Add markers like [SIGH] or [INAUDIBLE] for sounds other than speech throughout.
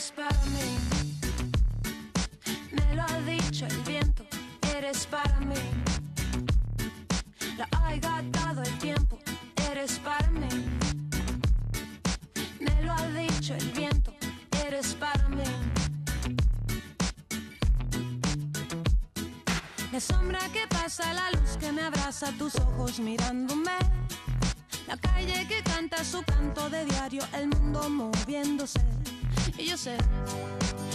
eres para mí. Me lo ha dicho el viento, eres para mí. La ha dado el tiempo, eres para mí. Me lo ha dicho el viento, eres para mí. La sombra que pasa, la luz que me abraza, tus ojos mirándome. La calle que canta su canto de diario, el mundo moviéndose. Y yo sé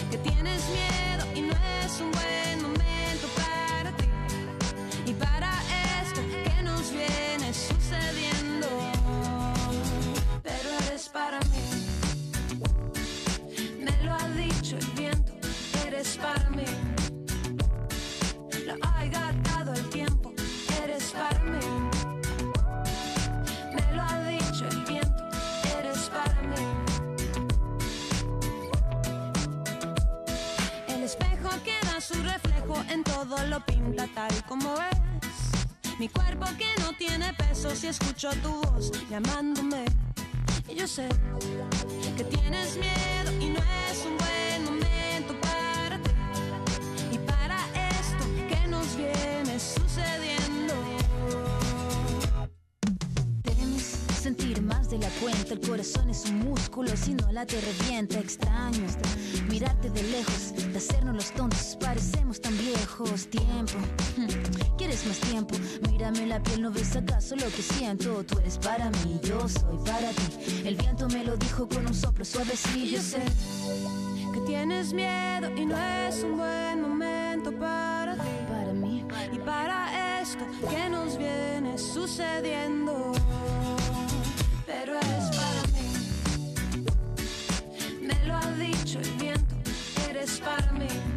que tienes miedo y no es un buen momento para ti. Y para esto que nos viene sucediendo. Pero eres para mí. Me lo ha dicho el viento, eres para mí. En todo lo pinta tal como es. Mi cuerpo que no tiene peso si escucho tu voz llamándome. Y yo sé que tienes miedo y no es un buen momento la cuenta, el corazón es un músculo, si no la te revienta, extraño. Mirarte de lejos, de hacernos los tontos, parecemos tan viejos. Tiempo, [LAUGHS] ¿quieres más tiempo? Mírame la piel, ¿no ves acaso lo que siento? Tú eres para mí, yo soy para ti. El viento me lo dijo con un soplo suavecillo. Yo sé que tienes miedo y no es un buen momento para ti. Para mí, Y para esto que nos viene sucediendo. Eres para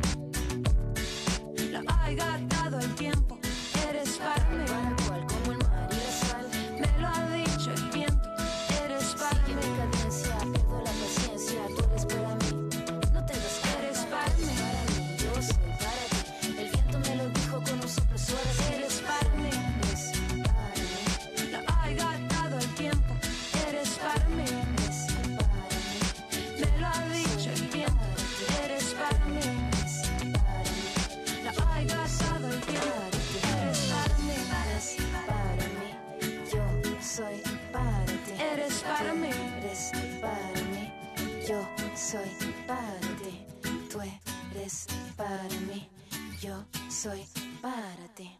Yo soy para ti. Tú eres para mí. Yo soy para ti.